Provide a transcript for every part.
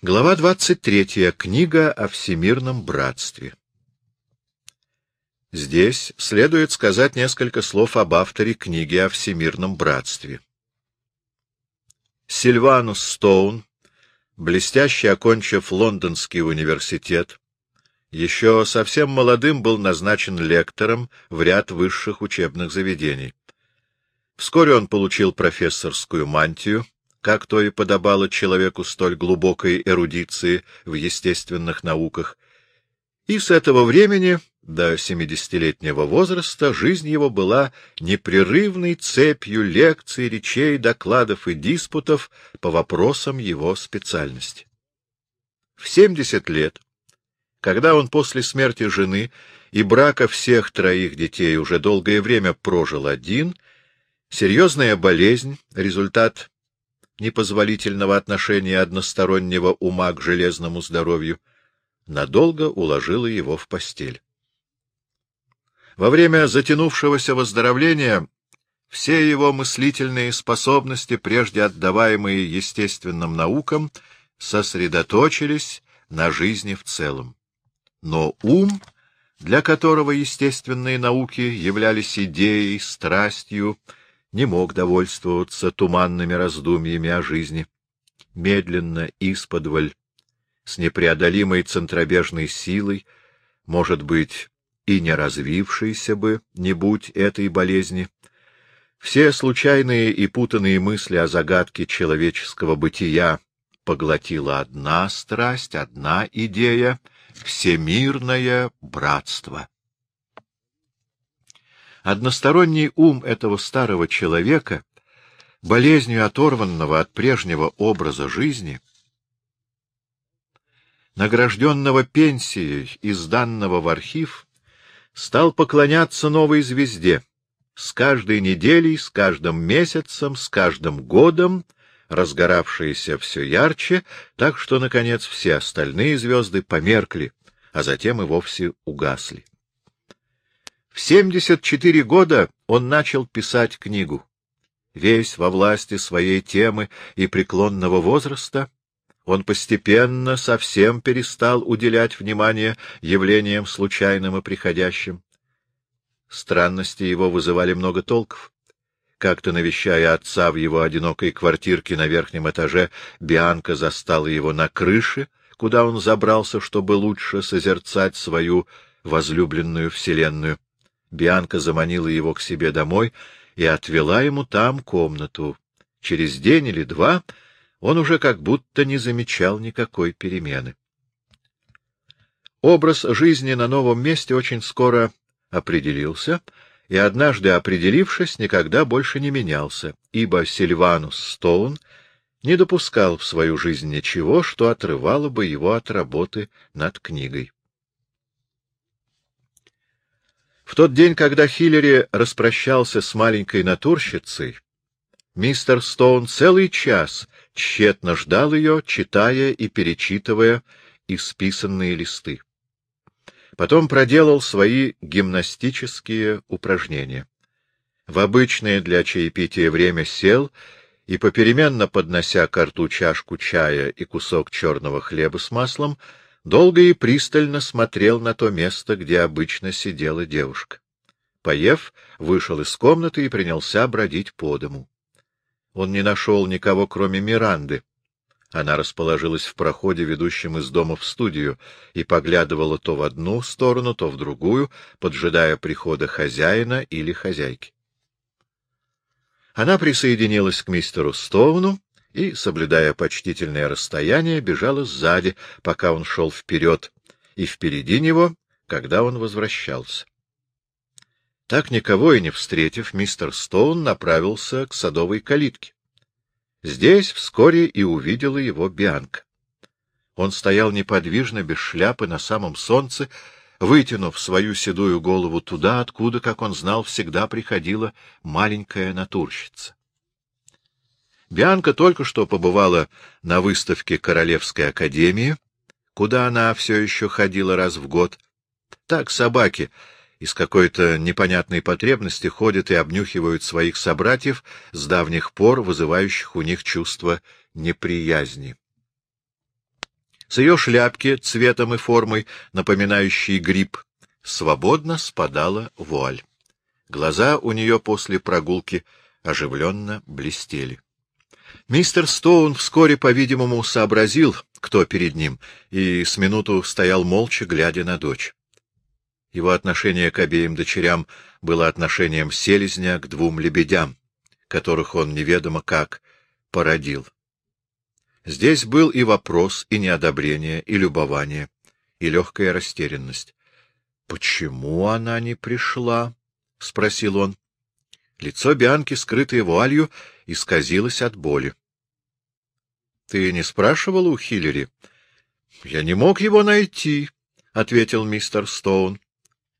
Глава 23. Книга о всемирном братстве. Здесь следует сказать несколько слов об авторе книги о всемирном братстве. Сильванус Стоун, блестяще окончив Лондонский университет, еще совсем молодым был назначен лектором в ряд высших учебных заведений. Вскоре он получил профессорскую мантию, как то и подобало человеку столь глубокой эрудиции в естественных науках, и с этого времени до семидесятилетнего возраста жизнь его была непрерывной цепью лекций, речей, докладов и диспутов по вопросам его специальности. В семьдесят лет, когда он после смерти жены и брака всех троих детей уже долгое время прожил один, серьезная болезнь, результат непозволительного отношения одностороннего ума к железному здоровью, надолго уложила его в постель. Во время затянувшегося выздоровления все его мыслительные способности, прежде отдаваемые естественным наукам, сосредоточились на жизни в целом. Но ум, для которого естественные науки являлись идеей, страстью, не мог довольствоваться туманными раздумьями о жизни. Медленно, исподволь, с непреодолимой центробежной силой, может быть, и не развившейся бы, не будь этой болезни, все случайные и путанные мысли о загадке человеческого бытия поглотила одна страсть, одна идея — всемирное братство. Односторонний ум этого старого человека, болезнью оторванного от прежнего образа жизни, награжденного пенсией и сданного в архив, стал поклоняться новой звезде, с каждой неделей, с каждым месяцем, с каждым годом, разгоравшейся все ярче, так что, наконец, все остальные звезды померкли, а затем и вовсе угасли. В 74 года он начал писать книгу. Весь во власти своей темы и преклонного возраста, он постепенно совсем перестал уделять внимание явлениям случайным и приходящим. Странности его вызывали много толков. Как-то навещая отца в его одинокой квартирке на верхнем этаже, Бианка застала его на крыше, куда он забрался, чтобы лучше созерцать свою возлюбленную вселенную. Бианка заманила его к себе домой и отвела ему там комнату. Через день или два он уже как будто не замечал никакой перемены. Образ жизни на новом месте очень скоро определился, и однажды определившись, никогда больше не менялся, ибо Сильванус Стоун не допускал в свою жизнь ничего, что отрывало бы его от работы над книгой. В тот день, когда Хиллери распрощался с маленькой натурщицей, мистер Стоун целый час тщетно ждал ее, читая и перечитывая исписанные листы. Потом проделал свои гимнастические упражнения. В обычное для чаепития время сел и, попеременно поднося к рту чашку чая и кусок черного хлеба с маслом, долго и пристально смотрел на то место, где обычно сидела девушка. Поев, вышел из комнаты и принялся бродить по дому. Он не нашел никого, кроме Миранды. Она расположилась в проходе, ведущем из дома в студию, и поглядывала то в одну сторону, то в другую, поджидая прихода хозяина или хозяйки. Она присоединилась к мистеру Стоуну, и, соблюдая почтительное расстояние, бежала сзади, пока он шел вперед, и впереди него, когда он возвращался. Так никого и не встретив, мистер Стоун направился к садовой калитке. Здесь вскоре и увидела его Бианка. Он стоял неподвижно, без шляпы, на самом солнце, вытянув свою седую голову туда, откуда, как он знал, всегда приходила маленькая натурщица. Бианка только что побывала на выставке Королевской академии, куда она все еще ходила раз в год. Так собаки из какой-то непонятной потребности ходят и обнюхивают своих собратьев с давних пор, вызывающих у них чувство неприязни. С ее шляпки цветом и формой, напоминающей гриб, свободно спадала вуаль. Глаза у нее после прогулки оживленно блестели. Мистер Стоун вскоре, по-видимому, сообразил, кто перед ним, и с минуту стоял молча, глядя на дочь. Его отношение к обеим дочерям было отношением селезня к двум лебедям, которых он неведомо как породил. Здесь был и вопрос, и неодобрение, и любование, и легкая растерянность. — Почему она не пришла? — спросил он. Лицо Бианки, скрытое вуалью, исказилось от боли. — Ты не спрашивал у Хиллери? — Я не мог его найти, — ответил мистер Стоун.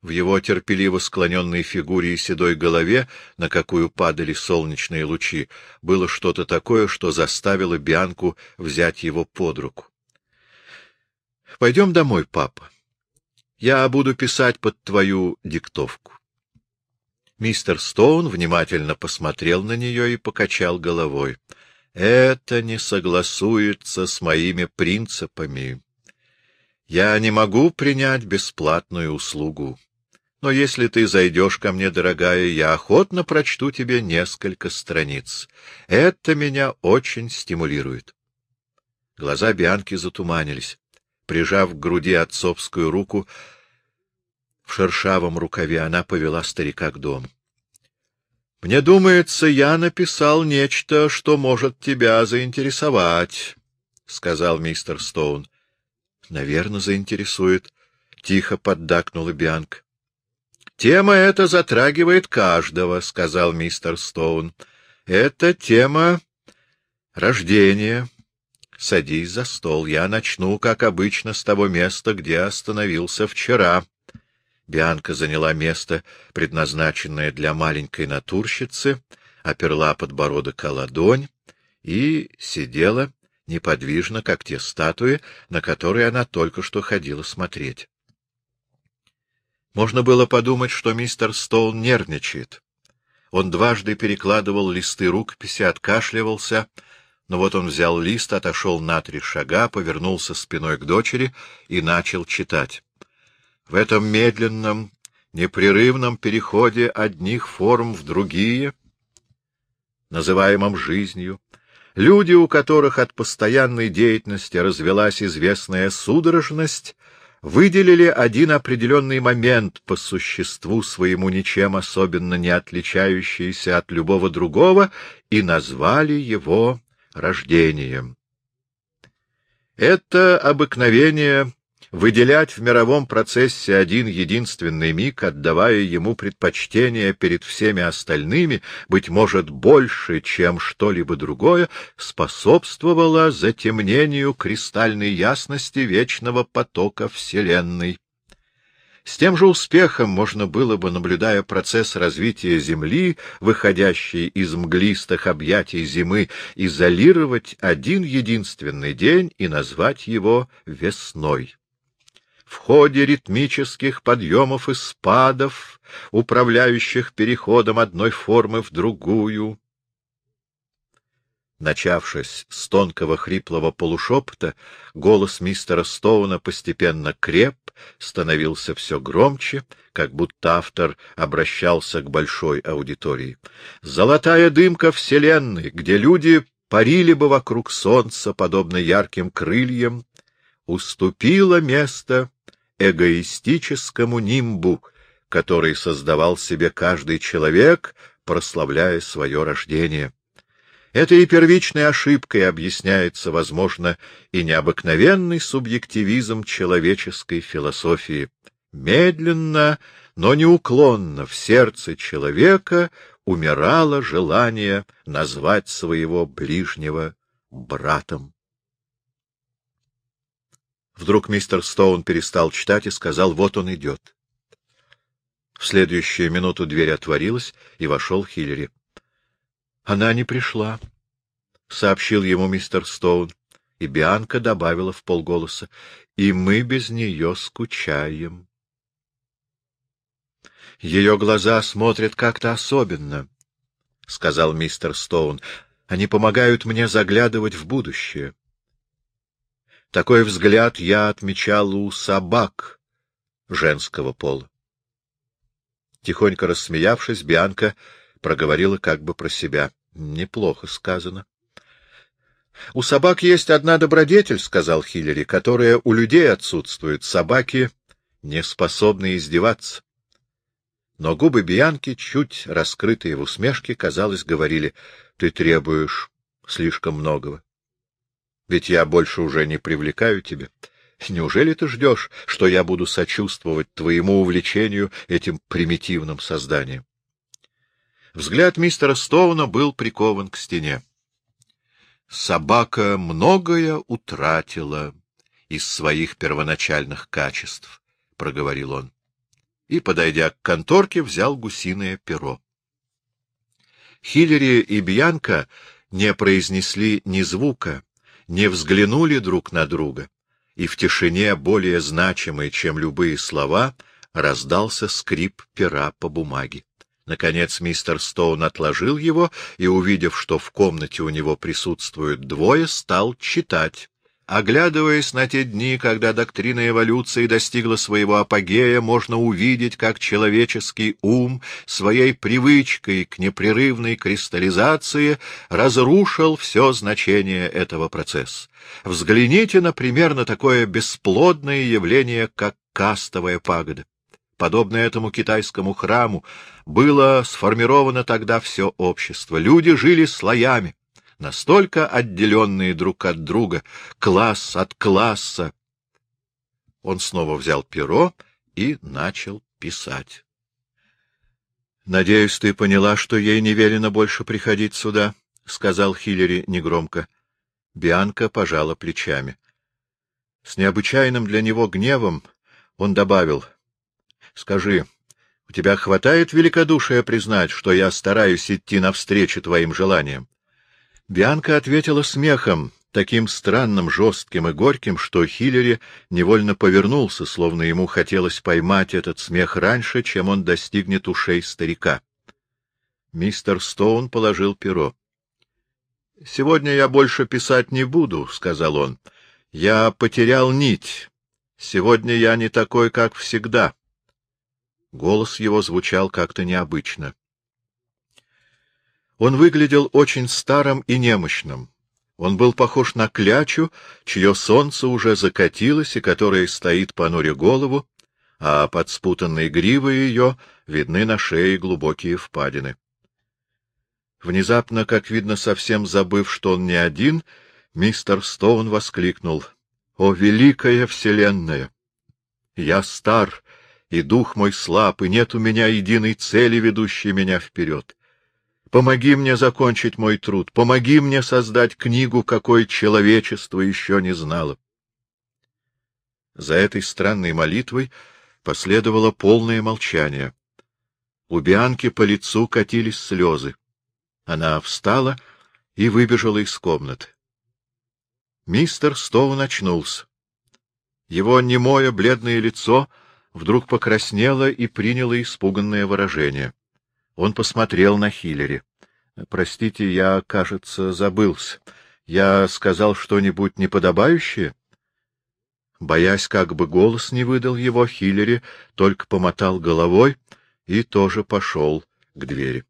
В его терпеливо склоненной фигуре и седой голове, на какую падали солнечные лучи, было что-то такое, что заставило Бианку взять его под руку. — Пойдем домой, папа. Я буду писать под твою диктовку. Мистер Стоун внимательно посмотрел на нее и покачал головой. — Это не согласуется с моими принципами. Я не могу принять бесплатную услугу. Но если ты зайдешь ко мне, дорогая, я охотно прочту тебе несколько страниц. Это меня очень стимулирует. Глаза Бианки затуманились. Прижав к груди отцовскую руку, в шершавом рукаве она повела старика к дому. — Мне думается, я написал нечто, что может тебя заинтересовать, — сказал мистер Стоун. — Наверное, заинтересует, — тихо поддакнула Бианка. Тема эта затрагивает каждого, — сказал мистер Стоун. — Это тема рождения. Садись за стол. Я начну, как обычно, с того места, где остановился вчера. Бианка заняла место, предназначенное для маленькой натурщицы, оперла подбородок о ладонь и сидела неподвижно, как те статуи, на которые она только что ходила смотреть. Можно было подумать, что мистер Стоун нервничает. Он дважды перекладывал листы рукописи, откашливался, но вот он взял лист, отошел на три шага, повернулся спиной к дочери и начал читать. В этом медленном, непрерывном переходе одних форм в другие, называемом жизнью, люди, у которых от постоянной деятельности развелась известная судорожность, выделили один определенный момент по существу своему ничем особенно не отличающийся от любого другого и назвали его рождением. Это обыкновение выделять в мировом процессе один единственный миг, отдавая ему предпочтение перед всеми остальными, быть может, больше, чем что-либо другое, способствовало затемнению кристальной ясности вечного потока Вселенной. С тем же успехом можно было бы, наблюдая процесс развития Земли, выходящий из мглистых объятий зимы, изолировать один единственный день и назвать его весной в ходе ритмических подъемов и спадов, управляющих переходом одной формы в другую. Начавшись с тонкого хриплого полушепота, голос мистера Стоуна постепенно креп, становился все громче, как будто автор обращался к большой аудитории. «Золотая дымка Вселенной, где люди парили бы вокруг солнца, подобно ярким крыльям, уступила место эгоистическому нимбу, который создавал себе каждый человек, прославляя свое рождение. Этой первичной ошибкой объясняется, возможно, и необыкновенный субъективизм человеческой философии. Медленно, но неуклонно в сердце человека умирало желание назвать своего ближнего братом. Вдруг мистер Стоун перестал читать и сказал, вот он идет. В следующую минуту дверь отворилась, и вошел Хиллери. — Она не пришла, — сообщил ему мистер Стоун, и Бианка добавила в полголоса, — и мы без нее скучаем. — Ее глаза смотрят как-то особенно, — сказал мистер Стоун. — Они помогают мне заглядывать в будущее. — Такой взгляд я отмечал у собак женского пола. Тихонько рассмеявшись, Бианка проговорила как бы про себя. Неплохо сказано. — У собак есть одна добродетель, — сказал Хиллери, — которая у людей отсутствует. Собаки не способны издеваться. Но губы Бианки, чуть раскрытые в усмешке, казалось, говорили, — ты требуешь слишком многого. Ведь я больше уже не привлекаю тебя. Неужели ты ждешь, что я буду сочувствовать твоему увлечению этим примитивным созданием? Взгляд мистера Стоуна был прикован к стене. Собака многое утратила из своих первоначальных качеств, — проговорил он. И, подойдя к конторке, взял гусиное перо. Хиллери и Бьянка не произнесли ни звука, не взглянули друг на друга, и в тишине, более значимой, чем любые слова, раздался скрип пера по бумаге. Наконец мистер Стоун отложил его и, увидев, что в комнате у него присутствуют двое, стал читать. Оглядываясь на те дни, когда доктрина эволюции достигла своего апогея, можно увидеть, как человеческий ум своей привычкой к непрерывной кристаллизации разрушил все значение этого процесса. Взгляните, например, на такое бесплодное явление, как кастовая пагода. Подобно этому китайскому храму, было сформировано тогда все общество. Люди жили слоями настолько отделенные друг от друга, класс от класса. Он снова взял перо и начал писать. — Надеюсь, ты поняла, что ей не велено больше приходить сюда, — сказал Хиллери негромко. Бианка пожала плечами. С необычайным для него гневом он добавил. — Скажи, у тебя хватает великодушия признать, что я стараюсь идти навстречу твоим желаниям? Бианка ответила смехом, таким странным, жестким и горьким, что Хиллери невольно повернулся, словно ему хотелось поймать этот смех раньше, чем он достигнет ушей старика. Мистер Стоун положил перо. — Сегодня я больше писать не буду, — сказал он. — Я потерял нить. Сегодня я не такой, как всегда. Голос его звучал как-то необычно. Он выглядел очень старым и немощным. Он был похож на клячу, чье солнце уже закатилось и которая стоит понуря голову, а под спутанной гривой ее видны на шее глубокие впадины. Внезапно, как видно, совсем забыв, что он не один, мистер Стоун воскликнул. — О, великая вселенная! Я стар, и дух мой слаб, и нет у меня единой цели, ведущей меня вперед. Помоги мне закончить мой труд, помоги мне создать книгу, какой человечество еще не знало. За этой странной молитвой последовало полное молчание. У Бианки по лицу катились слезы. Она встала и выбежала из комнаты. Мистер Стоун очнулся. Его немое бледное лицо вдруг покраснело и приняло испуганное выражение. Он посмотрел на Хиллери. — Простите, я, кажется, забылся. Я сказал что-нибудь неподобающее? Боясь, как бы голос не выдал его, Хиллери только помотал головой и тоже пошел к двери.